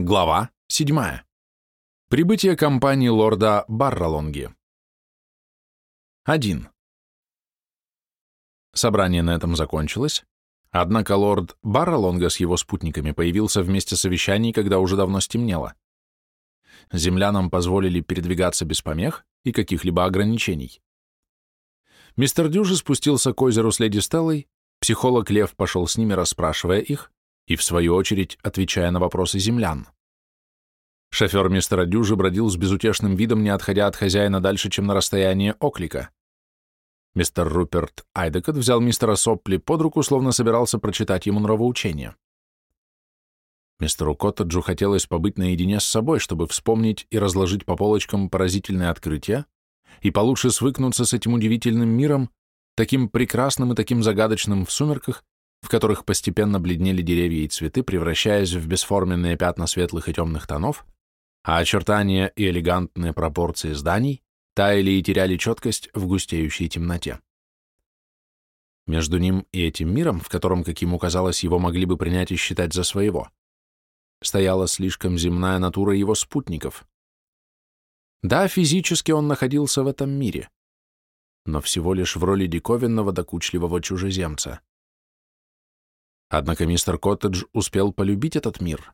Глава 7. Прибытие компании лорда Барролонги. 1. Собрание на этом закончилось, однако лорд Барролонга с его спутниками появился вместе совещаний, когда уже давно стемнело. Землянам позволили передвигаться без помех и каких-либо ограничений. Мистер Дюжи спустился к озеру с леди Стеллой, психолог Лев пошел с ними, расспрашивая их, и, в свою очередь, отвечая на вопросы землян. Шофер мистера Дюжи бродил с безутешным видом, не отходя от хозяина дальше, чем на расстояние оклика. Мистер Руперт Айдекот взял мистера Сопли под руку, словно собирался прочитать ему нравоучение. Мистеру Коттеджу хотелось побыть наедине с собой, чтобы вспомнить и разложить по полочкам поразительные открытия и получше свыкнуться с этим удивительным миром, таким прекрасным и таким загадочным в сумерках, в которых постепенно бледнели деревья и цветы, превращаясь в бесформенные пятна светлых и темных тонов, а очертания и элегантные пропорции зданий таяли и теряли четкость в густеющей темноте. Между ним и этим миром, в котором, как ему казалось, его могли бы принять и считать за своего, стояла слишком земная натура его спутников. Да, физически он находился в этом мире, но всего лишь в роли диковинного докучливого чужеземца. Однако мистер Коттедж успел полюбить этот мир,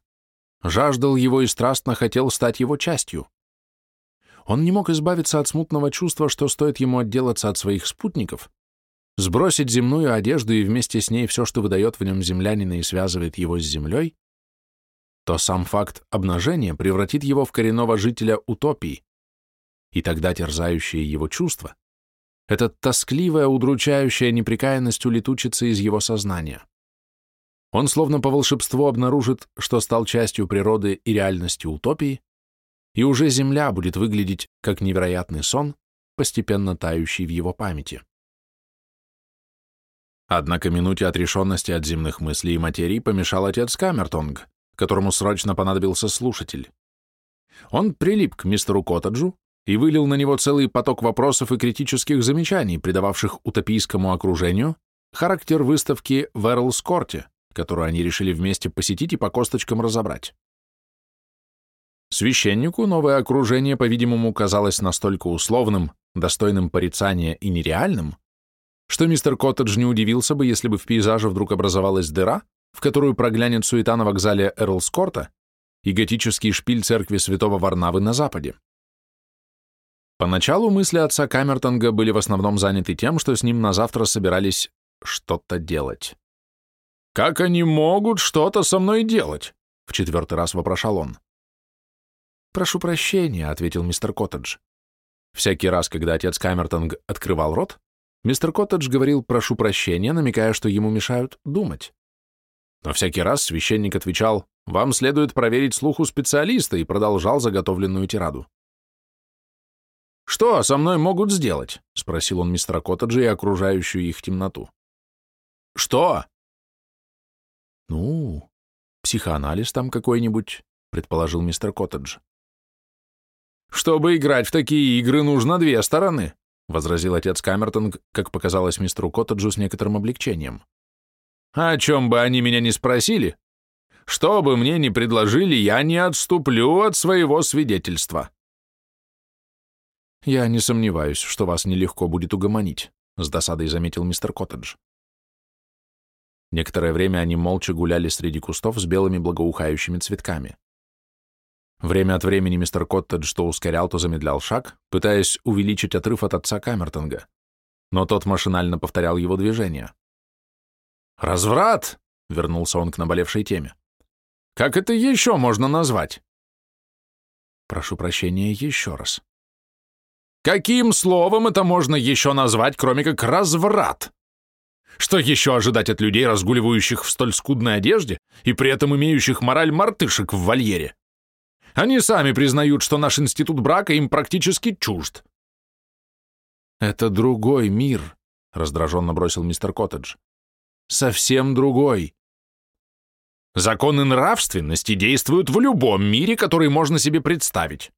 жаждал его и страстно хотел стать его частью. Он не мог избавиться от смутного чувства, что стоит ему отделаться от своих спутников, сбросить земную одежду и вместе с ней все, что выдает в нем землянина и связывает его с землей, то сам факт обнажения превратит его в коренного жителя утопии, и тогда терзающие его чувства, эта тоскливая, удручающая неприкаянность улетучится из его сознания. Он словно по волшебству обнаружит, что стал частью природы и реальности утопии, и уже Земля будет выглядеть как невероятный сон, постепенно тающий в его памяти. Однако минуте отрешенности от земных мыслей и материи помешал отец Камертонг, которому срочно понадобился слушатель. Он прилип к мистеру Коттеджу и вылил на него целый поток вопросов и критических замечаний, придававших утопийскому окружению характер выставки в Эрлс-Корте, которую они решили вместе посетить и по косточкам разобрать. Священнику новое окружение, по-видимому, казалось настолько условным, достойным порицания и нереальным, что мистер Коттедж не удивился бы, если бы в пейзаже вдруг образовалась дыра, в которую проглянет суета на вокзале Эрлскорта и готический шпиль церкви святого Варнавы на западе. Поначалу мысли отца Камертонга были в основном заняты тем, что с ним на завтра собирались что-то делать. «Как они могут что-то со мной делать?» — в четвертый раз вопрошал он. «Прошу прощения», — ответил мистер Коттедж. Всякий раз, когда отец Камертонг открывал рот, мистер Коттедж говорил «прошу прощения», намекая, что ему мешают думать. Но всякий раз священник отвечал «вам следует проверить слух у специалиста» и продолжал заготовленную тираду. «Что со мной могут сделать?» — спросил он мистера Коттеджа и окружающую их темноту. «Что?» «Ну, психоанализ там какой-нибудь», — предположил мистер Коттедж. «Чтобы играть в такие игры, нужно две стороны», — возразил отец Камертон, как показалось мистеру Коттеджу с некоторым облегчением. «О чем бы они меня ни спросили, что бы мне ни предложили, я не отступлю от своего свидетельства». «Я не сомневаюсь, что вас нелегко будет угомонить», — с досадой заметил мистер Коттедж. Некоторое время они молча гуляли среди кустов с белыми благоухающими цветками. Время от времени мистер Коттедж то ускорял, то замедлял шаг, пытаясь увеличить отрыв от отца Камертонга, но тот машинально повторял его движения. «Разврат!» — вернулся он к наболевшей теме. «Как это еще можно назвать?» «Прошу прощения еще раз». «Каким словом это можно еще назвать, кроме как разврат?» Что еще ожидать от людей, разгуливающих в столь скудной одежде и при этом имеющих мораль мартышек в вольере? Они сами признают, что наш институт брака им практически чужд. «Это другой мир», — раздраженно бросил мистер Коттедж. «Совсем другой». Законы нравственности действуют в любом мире, который можно себе представить.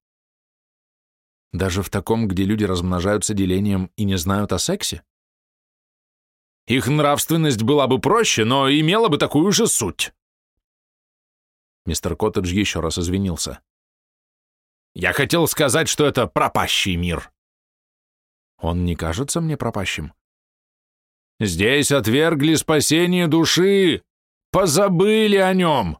Даже в таком, где люди размножаются делением и не знают о сексе? Их нравственность была бы проще, но имела бы такую же суть. Мистер Коттедж еще раз извинился. «Я хотел сказать, что это пропащий мир». «Он не кажется мне пропащим». «Здесь отвергли спасение души! Позабыли о нем!»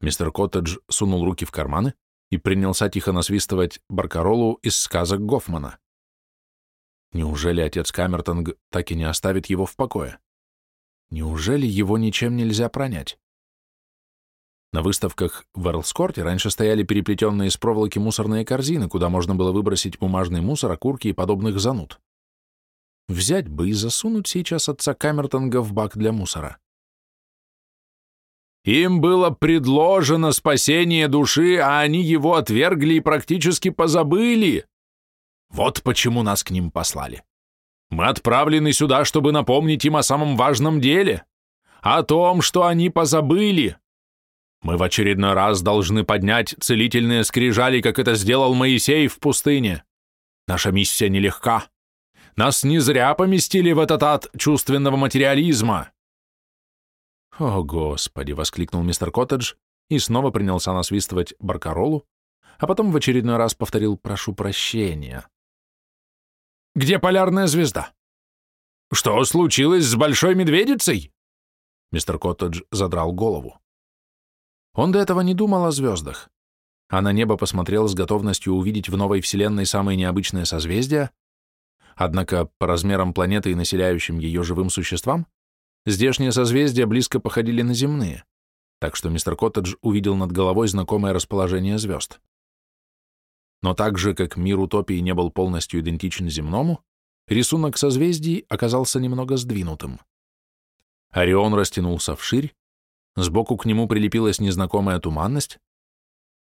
Мистер Коттедж сунул руки в карманы и принялся тихо насвистывать баркаролу из сказок Гофмана. Неужели отец Камертонг так и не оставит его в покое? Неужели его ничем нельзя пронять? На выставках в Эрлскорте раньше стояли переплетенные из проволоки мусорные корзины, куда можно было выбросить бумажный мусор, окурки и подобных зануд. Взять бы и засунуть сейчас отца Камертонга в бак для мусора. Им было предложено спасение души, а они его отвергли и практически позабыли. Вот почему нас к ним послали. Мы отправлены сюда, чтобы напомнить им о самом важном деле, о том, что они позабыли. Мы в очередной раз должны поднять целительные скрижали, как это сделал Моисей в пустыне. Наша миссия нелегка. Нас не зря поместили в этот ад чувственного материализма. «О, Господи!» — воскликнул мистер Коттедж и снова принялся насвистывать баркаролу, а потом в очередной раз повторил «прошу прощения». «Где полярная звезда?» «Что случилось с Большой Медведицей?» Мистер Коттедж задрал голову. Он до этого не думал о звездах, а на небо посмотрел с готовностью увидеть в новой Вселенной самые необычные созвездия, однако по размерам планеты и населяющим ее живым существам Здешние созвездия близко походили на земные, так что мистер Коттедж увидел над головой знакомое расположение звезд. Но так же, как мир утопии не был полностью идентичен земному, рисунок созвездий оказался немного сдвинутым. Орион растянулся вширь, сбоку к нему прилепилась незнакомая туманность,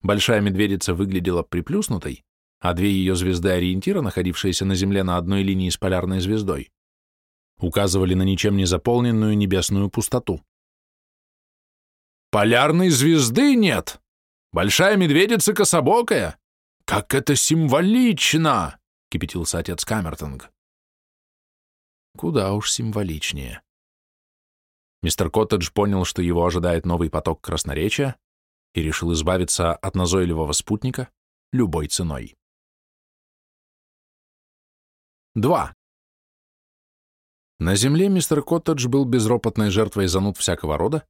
большая медведица выглядела приплюснутой, а две ее звезды ориентира, находившиеся на Земле на одной линии с полярной звездой, указывали на ничем не заполненную небесную пустоту. «Полярной звезды нет! Большая медведица кособокая! Как это символично!» — кипятился отец Камертонг. Куда уж символичнее. Мистер Коттедж понял, что его ожидает новый поток красноречия и решил избавиться от назойливого спутника любой ценой. 2. На земле мистер Коттедж был безропотной жертвой зануд всякого рода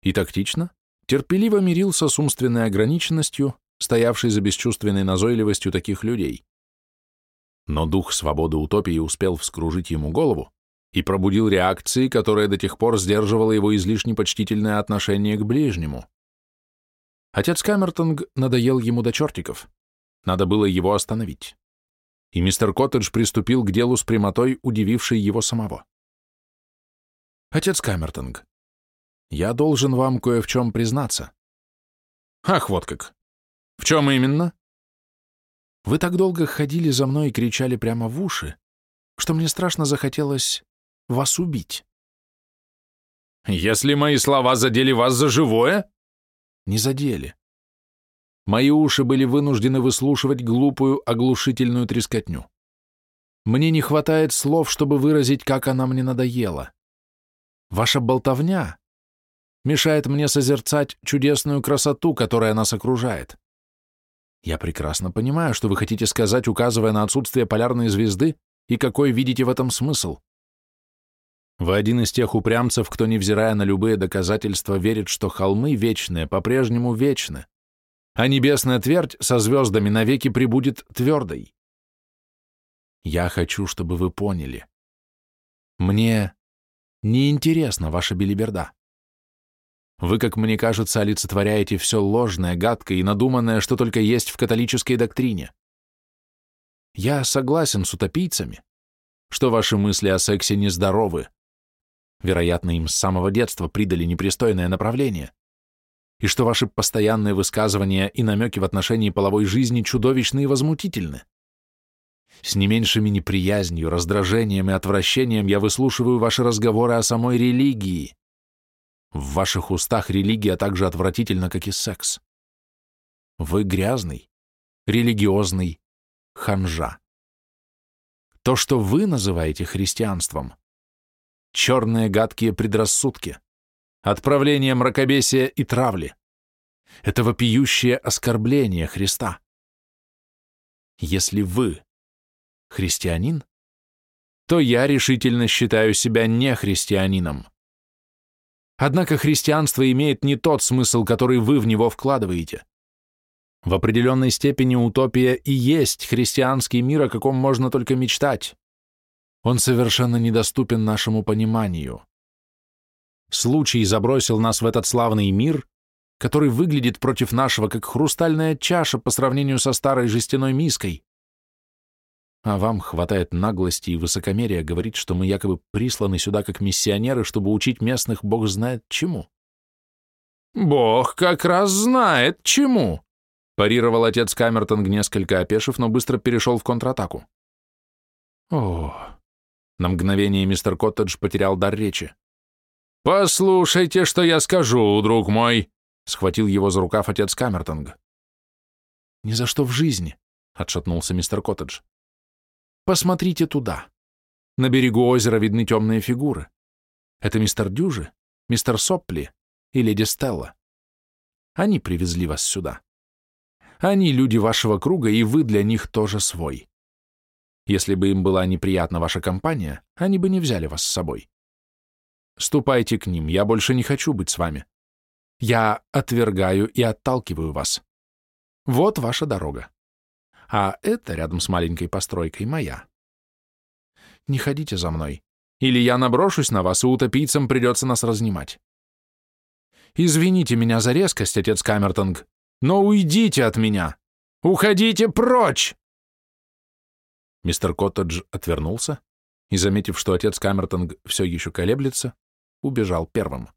и тактично, терпеливо мирился с умственной ограниченностью, стоявшей за бесчувственной назойливостью таких людей. Но дух свободы утопии успел вскружить ему голову и пробудил реакции, которая до тех пор сдерживала его излишне почтительное отношение к ближнему. Отец Камертонг надоел ему до чертиков. Надо было его остановить и мистер Коттедж приступил к делу с прямотой, удивившей его самого. «Отец Камертонг, я должен вам кое в чем признаться». «Ах, вот как! В чем именно?» «Вы так долго ходили за мной и кричали прямо в уши, что мне страшно захотелось вас убить». «Если мои слова задели вас за живое?» «Не задели. Мои уши были вынуждены выслушивать глупую, оглушительную трескотню. Мне не хватает слов, чтобы выразить, как она мне надоела. Ваша болтовня мешает мне созерцать чудесную красоту, которая нас окружает. Я прекрасно понимаю, что вы хотите сказать, указывая на отсутствие полярной звезды, и какой видите в этом смысл. Вы один из тех упрямцев, кто, невзирая на любые доказательства, верит, что холмы вечные, по-прежнему вечны а небесная твердь со звездами навеки прибудет твердой. Я хочу, чтобы вы поняли. Мне не интересна ваша белиберда. Вы, как мне кажется, олицетворяете все ложное, гадкое и надуманное, что только есть в католической доктрине. Я согласен с утопийцами, что ваши мысли о сексе нездоровы. Вероятно, им с самого детства придали непристойное направление и что ваши постоянные высказывания и намеки в отношении половой жизни чудовищны и возмутительны. С не меньшими неприязнью, раздражением и отвращением я выслушиваю ваши разговоры о самой религии. В ваших устах религия так же отвратительна, как и секс. Вы грязный, религиозный ханжа. То, что вы называете христианством, черные гадкие предрассудки, отправление мракобесия и травли. Это вопиющее оскорбление Христа. Если вы христианин, то я решительно считаю себя не христианином. Однако христианство имеет не тот смысл, который вы в него вкладываете. В определенной степени утопия и есть христианский мир, о каком можно только мечтать. Он совершенно недоступен нашему пониманию. Случай забросил нас в этот славный мир, который выглядит против нашего, как хрустальная чаша по сравнению со старой жестяной миской. А вам хватает наглости и высокомерия говорить, что мы якобы присланы сюда как миссионеры, чтобы учить местных бог знает чему. «Бог как раз знает чему», — парировал отец Камертон, несколько опешив, но быстро перешел в контратаку. «О!» На мгновение мистер Коттедж потерял дар речи. «Послушайте, что я скажу, друг мой», — схватил его за рукав отец Камертонг. «Ни за что в жизни», — отшатнулся мистер Коттедж. Посмотрите туда. На берегу озера видны темные фигуры. Это мистер Дюжи, мистер Сопли и леди Стелла. Они привезли вас сюда. Они люди вашего круга, и вы для них тоже свой. Если бы им была неприятна ваша компания, они бы не взяли вас с собой. Ступайте к ним, я больше не хочу быть с вами. Я отвергаю и отталкиваю вас. Вот ваша дорога а это рядом с маленькой постройкой моя. Не ходите за мной, или я наброшусь на вас, и утопийцам придется нас разнимать. Извините меня за резкость, отец Камертонг, но уйдите от меня! Уходите прочь!» Мистер Коттедж отвернулся и, заметив, что отец Камертонг все еще колеблется, убежал первым.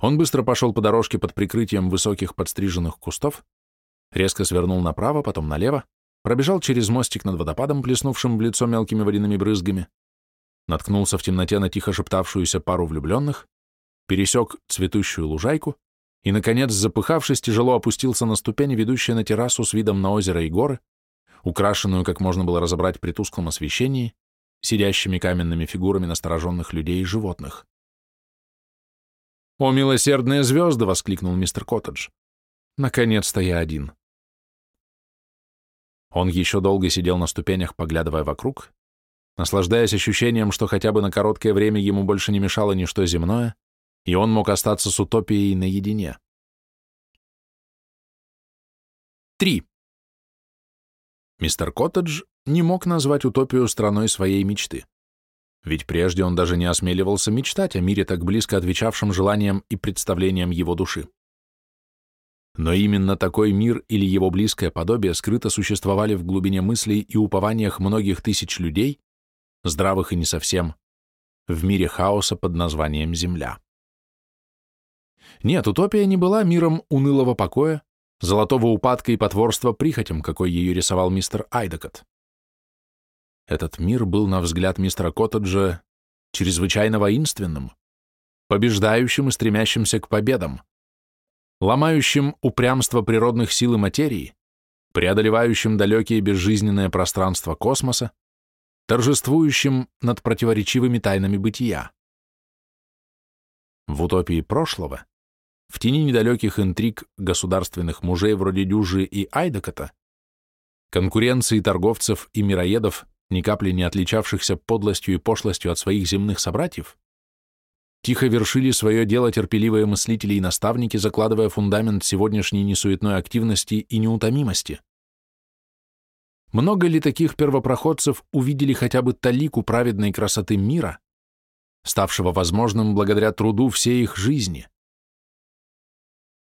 Он быстро пошел по дорожке под прикрытием высоких подстриженных кустов, резко свернул направо, потом налево, пробежал через мостик над водопадом, плеснувшим в лицо мелкими водяными брызгами, наткнулся в темноте на тихо шептавшуюся пару влюбленных, пересек цветущую лужайку и, наконец, запыхавшись, тяжело опустился на ступени, ведущие на террасу с видом на озеро и горы, украшенную, как можно было разобрать при тусклом освещении, сидящими каменными фигурами настороженных людей и животных. «О, милосердные звезды!» — воскликнул мистер Коттедж. «Наконец-то я один!» Он еще долго сидел на ступенях, поглядывая вокруг, наслаждаясь ощущением, что хотя бы на короткое время ему больше не мешало ничто земное, и он мог остаться с утопией наедине. 3. Мистер Коттедж не мог назвать утопию страной своей мечты. Ведь прежде он даже не осмеливался мечтать о мире, так близко отвечавшем желаниям и представлениям его души. Но именно такой мир или его близкое подобие скрыто существовали в глубине мыслей и упованиях многих тысяч людей, здравых и не совсем, в мире хаоса под названием Земля. Нет, утопия не была миром унылого покоя, золотого упадка и потворства прихотям, какой ее рисовал мистер Айдекот. Этот мир был, на взгляд мистера Коттеджа, чрезвычайно воинственным, побеждающим и стремящимся к победам ломающим упрямство природных сил и материи, преодолевающим далекие безжизненное пространство космоса, торжествующим над противоречивыми тайнами бытия. В утопии прошлого, в тени недалеких интриг государственных мужей вроде Дюжи и Айдекота, конкуренции торговцев и мироедов, ни капли не отличавшихся подлостью и пошлостью от своих земных собратьев, Тихо вершили свое дело терпеливые мыслители и наставники, закладывая фундамент сегодняшней несуетной активности и неутомимости. Много ли таких первопроходцев увидели хотя бы талику праведной красоты мира, ставшего возможным благодаря труду всей их жизни?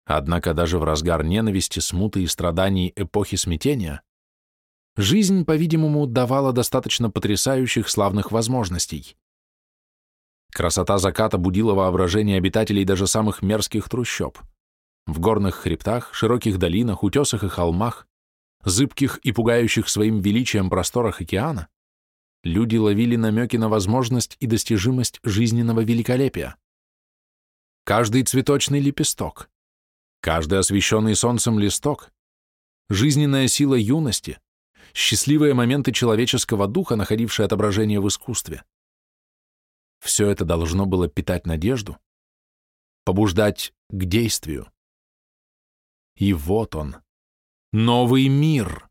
Однако даже в разгар ненависти, смуты и страданий эпохи смятения жизнь, по-видимому, давала достаточно потрясающих славных возможностей. Красота заката будила воображение обитателей даже самых мерзких трущоб. В горных хребтах, широких долинах, утесах и холмах, зыбких и пугающих своим величием просторах океана, люди ловили намеки на возможность и достижимость жизненного великолепия. Каждый цветочный лепесток, каждый освещенный солнцем листок, жизненная сила юности, счастливые моменты человеческого духа, находившие отображение в искусстве — все это должно было питать надежду, побуждать к действию. И вот он, новый мир.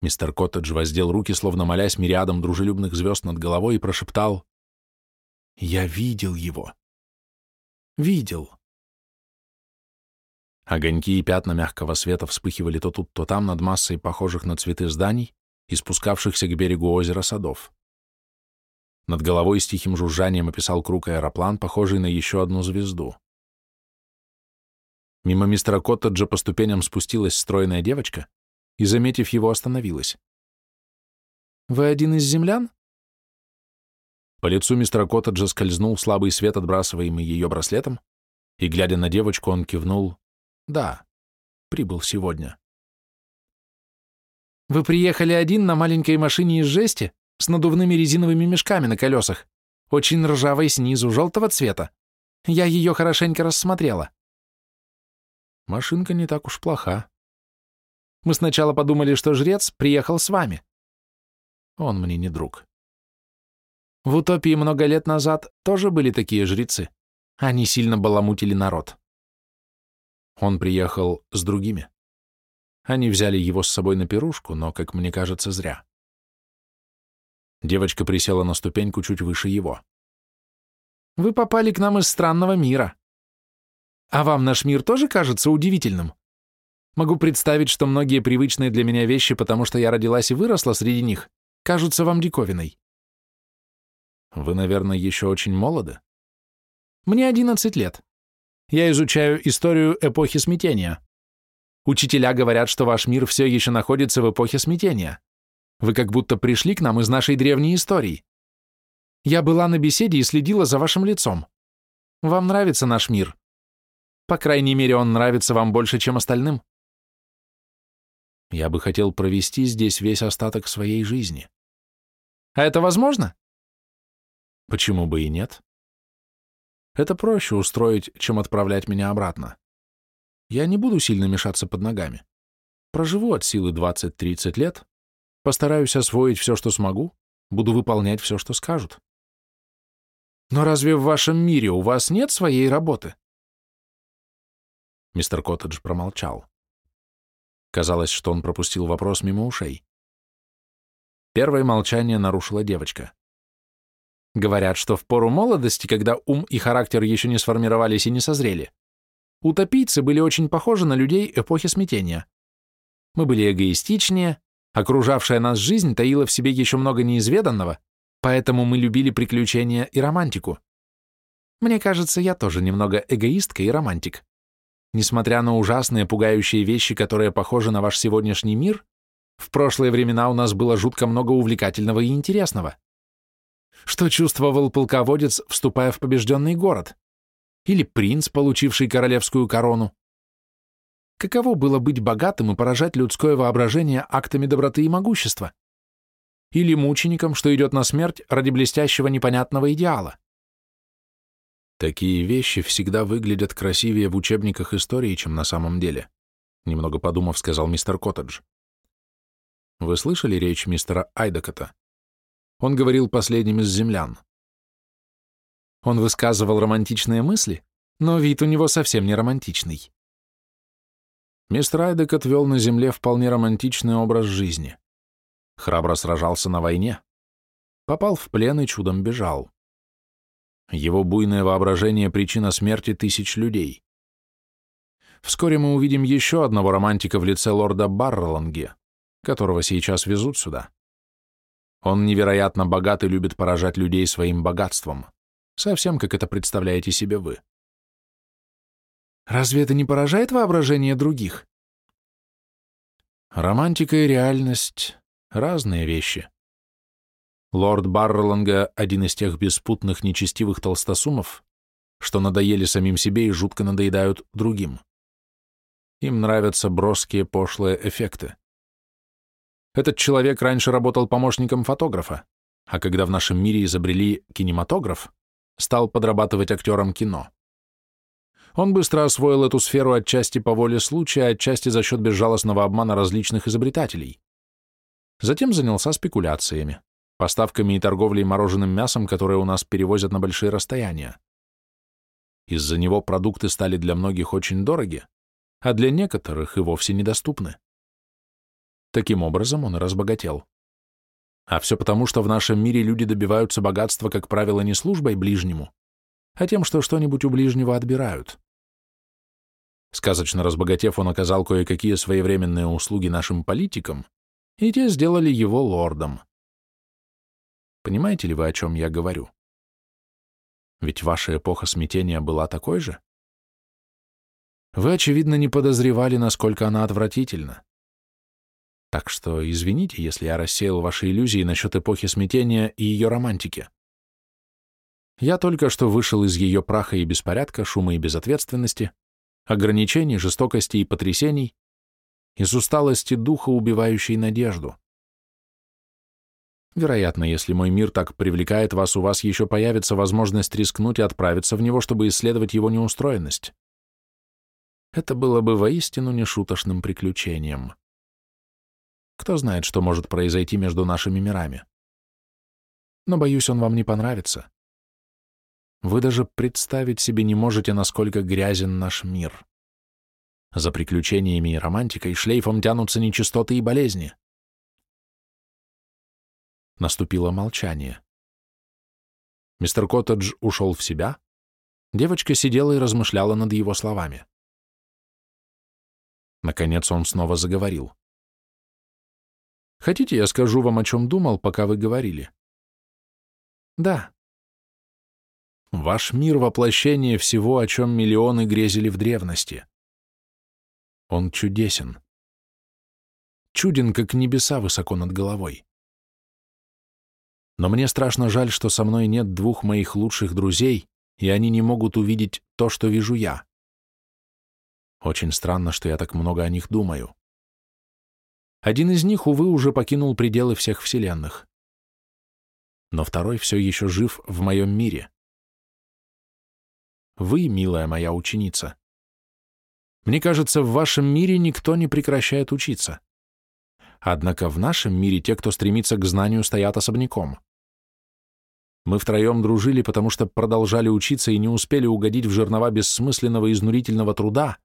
Мистер Коттедж воздел руки, словно молясь мириадом дружелюбных звезд над головой, и прошептал «Я видел его. Видел». Огоньки и пятна мягкого света вспыхивали то тут, то там над массой похожих на цветы зданий и спускавшихся к берегу озера садов. Над головой с тихим жужжанием описал круг аэроплан, похожий на еще одну звезду. Мимо мистера Коттеджа по ступеням спустилась стройная девочка и, заметив его, остановилась. «Вы один из землян?» По лицу мистера Коттеджа скользнул слабый свет, отбрасываемый ее браслетом, и, глядя на девочку, он кивнул «Да, прибыл сегодня». «Вы приехали один на маленькой машине из жести с надувными резиновыми мешками на колесах, очень ржавой снизу, желтого цвета. Я ее хорошенько рассмотрела». Машинка не так уж плоха. Мы сначала подумали, что жрец приехал с вами. Он мне не друг. В утопии много лет назад тоже были такие жрецы. Они сильно баламутили народ. Он приехал с другими. Они взяли его с собой на пирушку, но, как мне кажется, зря. Девочка присела на ступеньку чуть выше его. «Вы попали к нам из странного мира. А вам наш мир тоже кажется удивительным? Могу представить, что многие привычные для меня вещи, потому что я родилась и выросла среди них, кажутся вам диковиной. Вы, наверное, еще очень молоды? Мне 11 лет. Я изучаю историю эпохи смятения. Учителя говорят, что ваш мир все еще находится в эпохе смятения. Вы как будто пришли к нам из нашей древней истории. Я была на беседе и следила за вашим лицом. Вам нравится наш мир? По крайней мере, он нравится вам больше, чем остальным. Я бы хотел провести здесь весь остаток своей жизни. А это возможно? Почему бы и нет? Это проще устроить, чем отправлять меня обратно. Я не буду сильно мешаться под ногами. Проживу от силы 20-30 лет, постараюсь освоить все, что смогу, буду выполнять все, что скажут. Но разве в вашем мире у вас нет своей работы? Мистер Коттедж промолчал. Казалось, что он пропустил вопрос мимо ушей. Первое молчание нарушила девочка. Говорят, что в пору молодости, когда ум и характер еще не сформировались и не созрели, утопийцы были очень похожи на людей эпохи смятения. Мы были эгоистичнее, окружавшая нас жизнь таила в себе еще много неизведанного, поэтому мы любили приключения и романтику. Мне кажется, я тоже немного эгоистка и романтик. Несмотря на ужасные, пугающие вещи, которые похожи на ваш сегодняшний мир, в прошлые времена у нас было жутко много увлекательного и интересного. Что чувствовал полководец, вступая в побежденный город? Или принц, получивший королевскую корону? Каково было быть богатым и поражать людское воображение актами доброты и могущества? Или мучеником, что идет на смерть ради блестящего непонятного идеала? Такие вещи всегда выглядят красивее в учебниках истории, чем на самом деле, немного подумав, сказал мистер Коттедж. Вы слышали речь мистера Айдакота? Он говорил последним из землян. Он высказывал романтичные мысли, но вид у него совсем не романтичный. Мистер Айдекот вел на земле вполне романтичный образ жизни. Храбро сражался на войне, попал в плен и чудом бежал. Его буйное воображение – причина смерти тысяч людей. Вскоре мы увидим еще одного романтика в лице лорда Барроланге, которого сейчас везут сюда. Он невероятно богат и любит поражать людей своим богатством, совсем как это представляете себе вы. Разве это не поражает воображение других? Романтика и реальность — разные вещи. Лорд Барроланга — один из тех беспутных, нечестивых толстосумов, что надоели самим себе и жутко надоедают другим. Им нравятся броские, пошлые эффекты. Этот человек раньше работал помощником фотографа, а когда в нашем мире изобрели кинематограф, стал подрабатывать актером кино. Он быстро освоил эту сферу отчасти по воле случая, отчасти за счет безжалостного обмана различных изобретателей. Затем занялся спекуляциями поставками и торговлей мороженым мясом, которое у нас перевозят на большие расстояния. Из-за него продукты стали для многих очень дороги, а для некоторых и вовсе недоступны. Таким образом он и разбогател. А все потому, что в нашем мире люди добиваются богатства, как правило, не службой ближнему, а тем, что что-нибудь у ближнего отбирают. Сказочно разбогатев, он оказал кое-какие своевременные услуги нашим политикам, и те сделали его лордом. Понимаете ли вы, о чем я говорю? Ведь ваша эпоха смятения была такой же? Вы, очевидно, не подозревали, насколько она отвратительна. Так что извините, если я рассеял ваши иллюзии насчет эпохи смятения и ее романтики. Я только что вышел из ее праха и беспорядка, шума и безответственности, ограничений, жестокости и потрясений, из усталости духа, убивающей надежду. Вероятно, если мой мир так привлекает вас, у вас еще появится возможность рискнуть и отправиться в него, чтобы исследовать его неустроенность. Это было бы воистину нешуточным приключением. Кто знает, что может произойти между нашими мирами. Но, боюсь, он вам не понравится. Вы даже представить себе не можете, насколько грязен наш мир. За приключениями и романтикой шлейфом тянутся нечистоты и болезни. Наступило молчание. Мистер Коттедж ушел в себя. Девочка сидела и размышляла над его словами. Наконец он снова заговорил. Хотите, я скажу вам, о чем думал, пока вы говорили? Да. Ваш мир — воплощение всего, о чем миллионы грезили в древности. Он чудесен. Чуден, как небеса высоко над головой. Но мне страшно жаль, что со мной нет двух моих лучших друзей, и они не могут увидеть то, что вижу я. Очень странно, что я так много о них думаю. Один из них, увы, уже покинул пределы всех вселенных. Но второй все еще жив в моем мире. Вы, милая моя ученица. Мне кажется, в вашем мире никто не прекращает учиться. Однако в нашем мире те, кто стремится к знанию, стоят особняком. Мы втроем дружили, потому что продолжали учиться и не успели угодить в жернова бессмысленного изнурительного труда,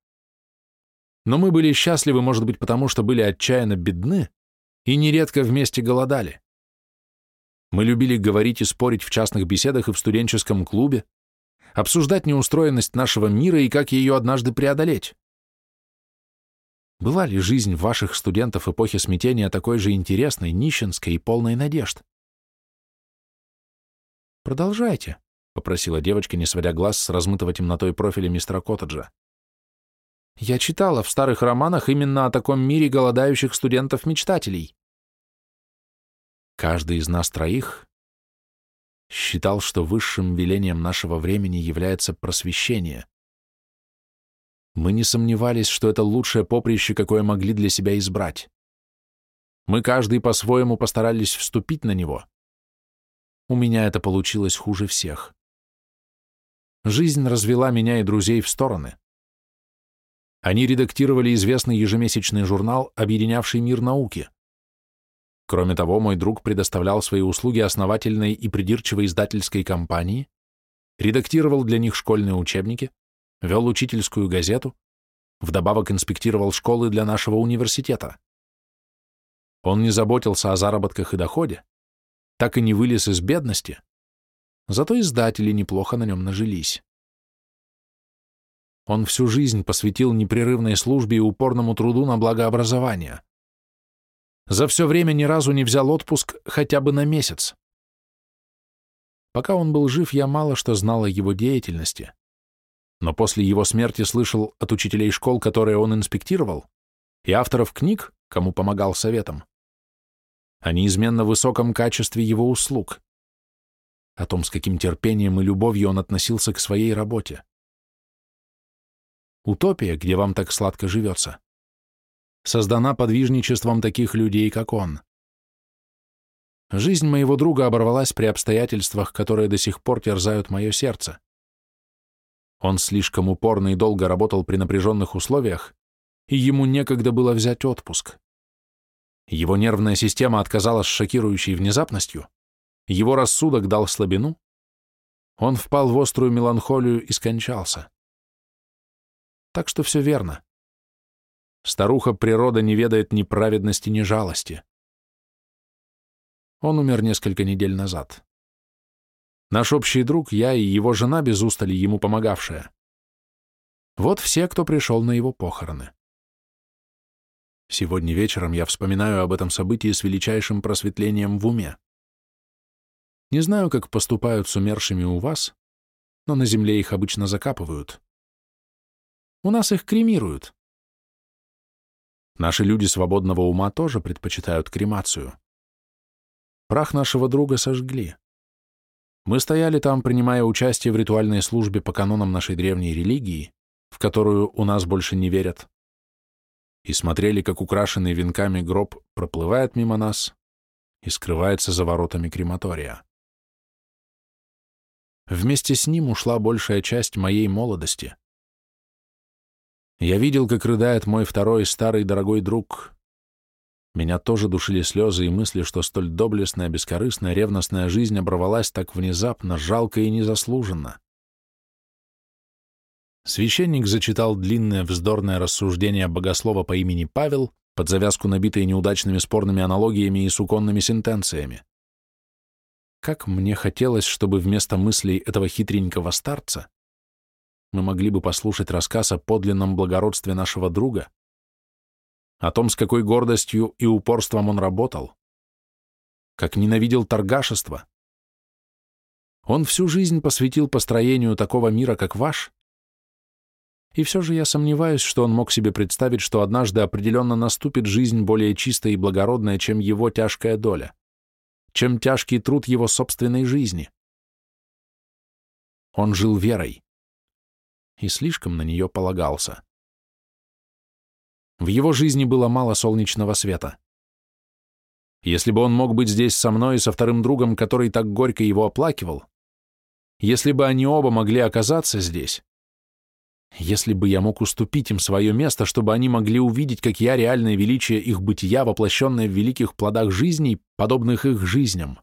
но мы были счастливы, может быть, потому что были отчаянно бедны и нередко вместе голодали. Мы любили говорить и спорить в частных беседах и в студенческом клубе, обсуждать неустроенность нашего мира и как ее однажды преодолеть. Была ли жизнь ваших студентов эпохи смятения такой же интересной, нищенской и полной надежд? «Продолжайте», — попросила девочка, не сводя глаз с размытого темнотой профиля мистера Коттеджа. Я читала в старых романах именно о таком мире голодающих студентов-мечтателей. Каждый из нас троих считал, что высшим велением нашего времени является просвещение. Мы не сомневались, что это лучшее поприще, какое могли для себя избрать. Мы каждый по-своему постарались вступить на него. У меня это получилось хуже всех. Жизнь развела меня и друзей в стороны. Они редактировали известный ежемесячный журнал, объединявший мир науки. Кроме того, мой друг предоставлял свои услуги основательной и придирчивой издательской компании, редактировал для них школьные учебники, вел учительскую газету, вдобавок инспектировал школы для нашего университета. Он не заботился о заработках и доходе, так и не вылез из бедности, зато издатели неплохо на нем нажились. Он всю жизнь посвятил непрерывной службе и упорному труду на благо образования. За все время ни разу не взял отпуск хотя бы на месяц. Пока он был жив, я мало что знал о его деятельности. Но после его смерти слышал от учителей школ, которые он инспектировал, и авторов книг, кому помогал советом, о неизменно высоком качестве его услуг, о том, с каким терпением и любовью он относился к своей работе. Утопия, где вам так сладко живется, создана подвижничеством таких людей, как он. Жизнь моего друга оборвалась при обстоятельствах, которые до сих пор терзают мое сердце. Он слишком упорно и долго работал при напряженных условиях, и ему некогда было взять отпуск. Его нервная система отказала с шокирующей внезапностью, его рассудок дал слабину, Он впал в острую меланхолию и скончался. Так что все верно. Старуха природа не ведает ни праведности, ни жалости. Он умер несколько недель назад. Наш общий друг, я и его жена без устали ему помогавшая. Вот все, кто пришел на его похороны. Сегодня вечером я вспоминаю об этом событии с величайшим просветлением в уме. Не знаю, как поступают с умершими у вас, но на земле их обычно закапывают. У нас их кремируют. Наши люди свободного ума тоже предпочитают кремацию. Прах нашего друга сожгли. Мы стояли там, принимая участие в ритуальной службе по канонам нашей древней религии, в которую у нас больше не верят, и смотрели, как украшенный венками гроб проплывает мимо нас и скрывается за воротами крематория. Вместе с ним ушла большая часть моей молодости. Я видел, как рыдает мой второй старый дорогой друг. Меня тоже душили слезы и мысли, что столь доблестная, бескорыстная, ревностная жизнь оборвалась так внезапно, жалко и незаслуженно. Священник зачитал длинное вздорное рассуждение богослова по имени Павел, под завязку набитые неудачными спорными аналогиями и суконными сентенциями. Как мне хотелось, чтобы вместо мыслей этого хитренького старца мы могли бы послушать рассказ о подлинном благородстве нашего друга, о том, с какой гордостью и упорством он работал, как ненавидел торгашество. Он всю жизнь посвятил построению такого мира, как ваш, и все же я сомневаюсь, что он мог себе представить, что однажды определенно наступит жизнь более чистая и благородная, чем его тяжкая доля, чем тяжкий труд его собственной жизни. Он жил верой и слишком на нее полагался. В его жизни было мало солнечного света. Если бы он мог быть здесь со мной и со вторым другом, который так горько его оплакивал, если бы они оба могли оказаться здесь, если бы я мог уступить им свое место, чтобы они могли увидеть, как я реальное величие их бытия, воплощенное в великих плодах жизней, подобных их жизням,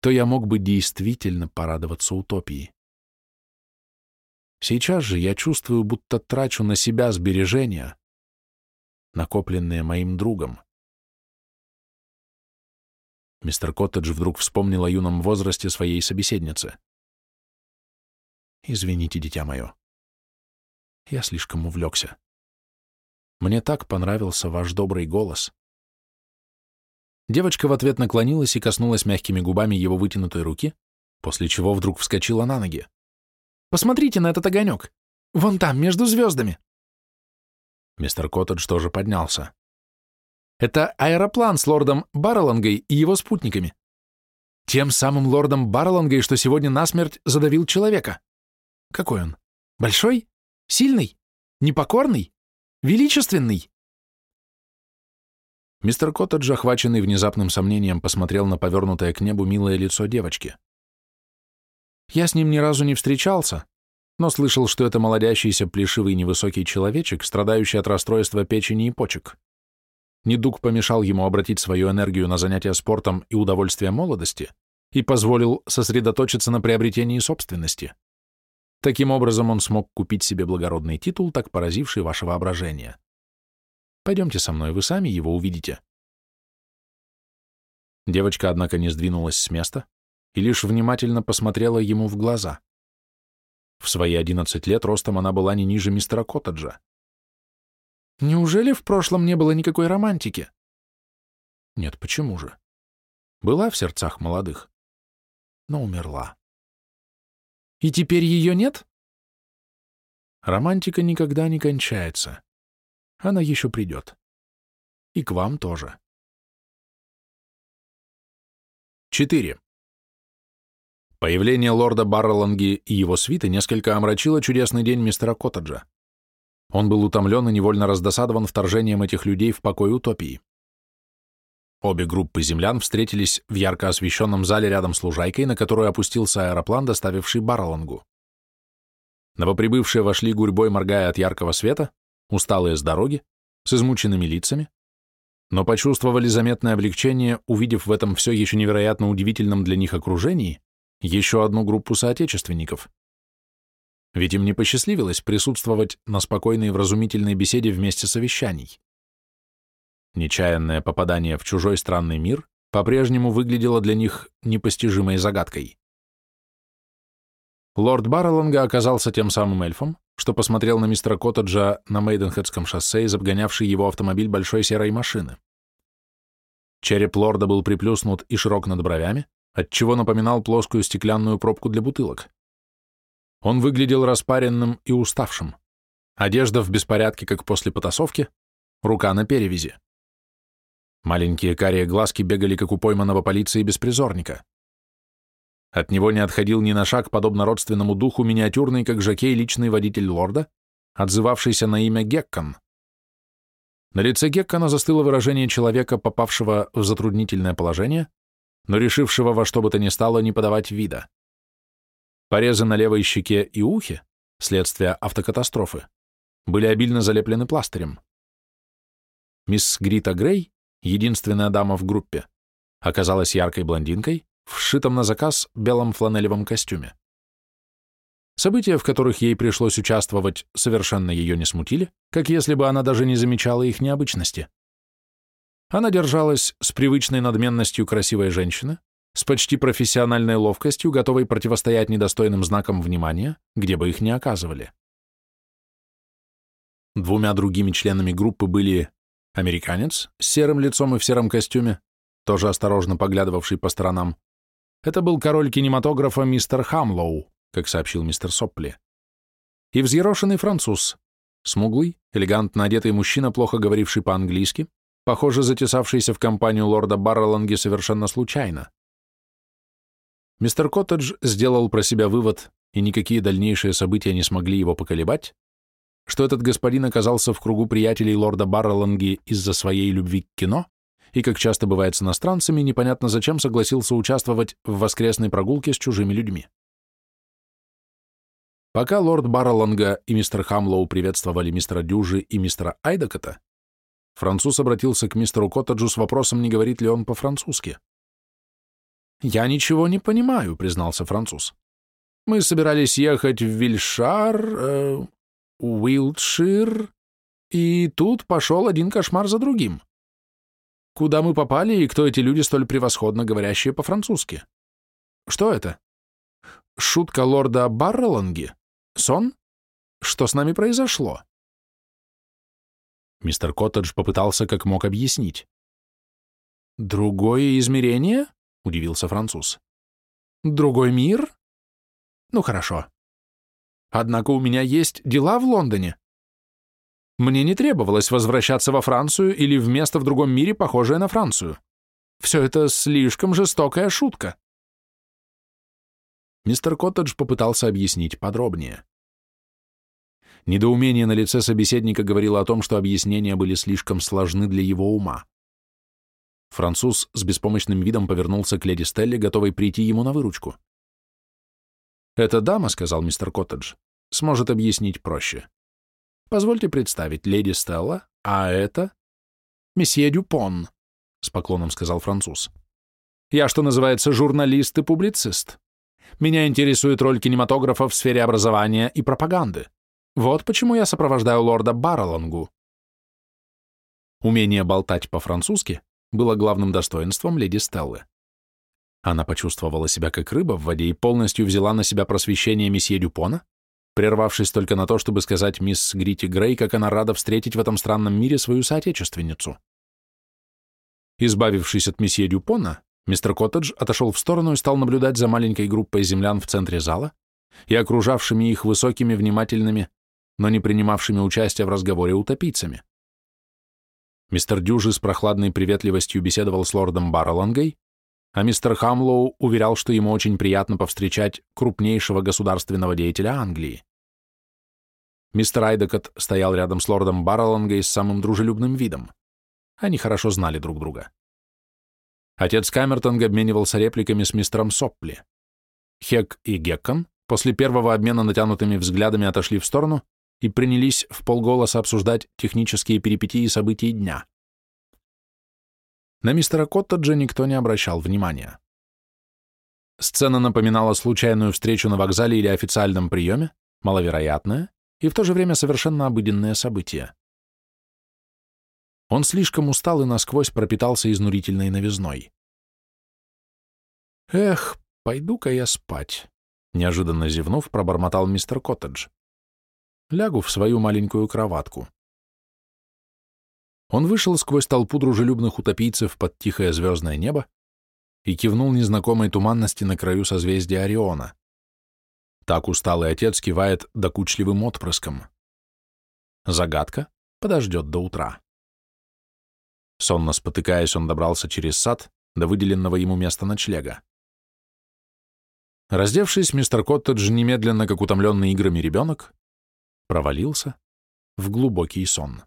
то я мог бы действительно порадоваться утопии. Сейчас же я чувствую, будто трачу на себя сбережения, накопленные моим другом. Мистер Коттедж вдруг вспомнил о юном возрасте своей собеседницы. «Извините, дитя мое. Я слишком увлекся. Мне так понравился ваш добрый голос». Девочка в ответ наклонилась и коснулась мягкими губами его вытянутой руки, после чего вдруг вскочила на ноги. Посмотрите на этот огонек. Вон там, между звездами. Мистер Коттедж тоже поднялся. Это аэроплан с лордом Баррелангой и его спутниками. Тем самым лордом Баррелангой, что сегодня насмерть задавил человека. Какой он? Большой? Сильный? Непокорный? Величественный? Мистер Коттедж, охваченный внезапным сомнением, посмотрел на повернутое к небу милое лицо девочки. Я с ним ни разу не встречался, но слышал, что это молодящийся плешивый невысокий человечек, страдающий от расстройства печени и почек. Недуг помешал ему обратить свою энергию на занятия спортом и удовольствие молодости и позволил сосредоточиться на приобретении собственности. Таким образом он смог купить себе благородный титул, так поразивший ваше воображение. Пойдемте со мной, вы сами его увидите. Девочка, однако, не сдвинулась с места, и лишь внимательно посмотрела ему в глаза. В свои одиннадцать лет ростом она была не ниже мистера Коттеджа. Неужели в прошлом не было никакой романтики? Нет, почему же? Была в сердцах молодых, но умерла. И теперь ее нет? Романтика никогда не кончается. Она еще придет. И к вам тоже. 4. Появление лорда Барреланги и его свиты несколько омрачило чудесный день мистера Коттеджа. Он был утомлен и невольно раздосадован вторжением этих людей в покой утопии. Обе группы землян встретились в ярко освещенном зале рядом с лужайкой, на которую опустился аэроплан, доставивший Баррелангу. Новоприбывшие вошли гурьбой, моргая от яркого света, усталые с дороги, с измученными лицами, но почувствовали заметное облегчение, увидев в этом все еще невероятно удивительном для них окружении еще одну группу соотечественников. Ведь им не посчастливилось присутствовать на спокойной и вразумительной беседе вместе совещаний. Нечаянное попадание в чужой странный мир по-прежнему выглядело для них непостижимой загадкой. Лорд Барреланга оказался тем самым эльфом, что посмотрел на мистера Коттеджа на Мейденхедском шоссе из обгонявшей его автомобиль большой серой машины. Череп лорда был приплюснут и широк над бровями, отчего напоминал плоскую стеклянную пробку для бутылок. Он выглядел распаренным и уставшим. Одежда в беспорядке, как после потасовки, рука на перевязи. Маленькие карие глазки бегали, как у пойманного полиции беспризорника. От него не отходил ни на шаг, подобно родственному духу, миниатюрный, как жокей, личный водитель лорда, отзывавшийся на имя Геккон. На лице Геккона застыло выражение человека, попавшего в затруднительное положение, но решившего во что бы то ни стало не подавать вида. Порезы на левой щеке и ухе, следствие автокатастрофы, были обильно залеплены пластырем. Мисс Грита Грей, единственная дама в группе, оказалась яркой блондинкой в сшитом на заказ белом фланелевом костюме. События, в которых ей пришлось участвовать, совершенно ее не смутили, как если бы она даже не замечала их необычности. Она держалась с привычной надменностью красивой женщины, с почти профессиональной ловкостью, готовой противостоять недостойным знакам внимания, где бы их ни оказывали. Двумя другими членами группы были американец с серым лицом и в сером костюме, тоже осторожно поглядывавший по сторонам. Это был король кинематографа мистер Хамлоу, как сообщил мистер Сопли. И взъерошенный француз, смуглый, элегантно одетый мужчина, плохо говоривший по-английски, похоже, затесавшийся в компанию лорда Барреланги совершенно случайно. Мистер Коттедж сделал про себя вывод, и никакие дальнейшие события не смогли его поколебать, что этот господин оказался в кругу приятелей лорда Барреланги из-за своей любви к кино и, как часто бывает с иностранцами, непонятно зачем согласился участвовать в воскресной прогулке с чужими людьми. Пока лорд Барреланга и мистер Хамлоу приветствовали мистера Дюжи и мистера Айдакота, француз обратился к мистеру Коттеджу с вопросом, не говорит ли он по-французски. «Я ничего не понимаю», — признался француз. «Мы собирались ехать в Вильшар, э, Уилтшир, и тут пошел один кошмар за другим. Куда мы попали и кто эти люди, столь превосходно говорящие по-французски? Что это? Шутка лорда Барреланги? Сон? Что с нами произошло?» Мистер Коттедж попытался как мог объяснить. «Другое измерение?» — удивился француз. «Другой мир? Ну хорошо. Однако у меня есть дела в Лондоне. Мне не требовалось возвращаться во Францию или в место в другом мире, похожее на Францию. Все это слишком жестокая шутка». Мистер Коттедж попытался объяснить подробнее. Недоумение на лице собеседника говорило о том, что объяснения были слишком сложны для его ума. Француз с беспомощным видом повернулся к леди Стелле, готовой прийти ему на выручку. «Эта дама, — сказал мистер Коттедж, — сможет объяснить проще. Позвольте представить, леди Стелла, а это... Месье Дюпон, — с поклоном сказал француз. Я, что называется, журналист и публицист. Меня интересует роль кинематографа в сфере образования и пропаганды. Вот почему я сопровождаю лорда Баррелангу. Умение болтать по-французски было главным достоинством леди Стеллы. Она почувствовала себя как рыба в воде и полностью взяла на себя просвещение месье Дюпона, прервавшись только на то, чтобы сказать мисс Грити Грей, как она рада встретить в этом странном мире свою соотечественницу. Избавившись от месье Дюпона, мистер Коттедж отошел в сторону и стал наблюдать за маленькой группой землян в центре зала и окружавшими их высокими, внимательными, но не принимавшими участия в разговоре утопийцами. Мистер Дюжи с прохладной приветливостью беседовал с лордом Баррелангой, а мистер Хамлоу уверял, что ему очень приятно повстречать крупнейшего государственного деятеля Англии. Мистер Айдекот стоял рядом с лордом Баррелангой с самым дружелюбным видом. Они хорошо знали друг друга. Отец Камертонг обменивался репликами с мистером Соппли. Хек и Геккон после первого обмена натянутыми взглядами отошли в сторону и принялись в полголоса обсуждать технические перипетии событий дня. На мистера Коттеджа никто не обращал внимания. Сцена напоминала случайную встречу на вокзале или официальном приеме, маловероятное и в то же время совершенно обыденное событие. Он слишком устал и насквозь пропитался изнурительной новизной. «Эх, пойду-ка я спать», — неожиданно зевнув, пробормотал мистер Коттедж. «Лягу в свою маленькую кроватку». Он вышел сквозь толпу дружелюбных утопийцев под тихое звездное небо и кивнул незнакомой туманности на краю созвездия Ориона. Так усталый отец кивает докучливым отпрыском. Загадка подождет до утра. Сонно спотыкаясь, он добрался через сад до выделенного ему места ночлега. Раздевшись, мистер Коттедж немедленно, как утомленный играми ребенок, провалился в глубокий сон.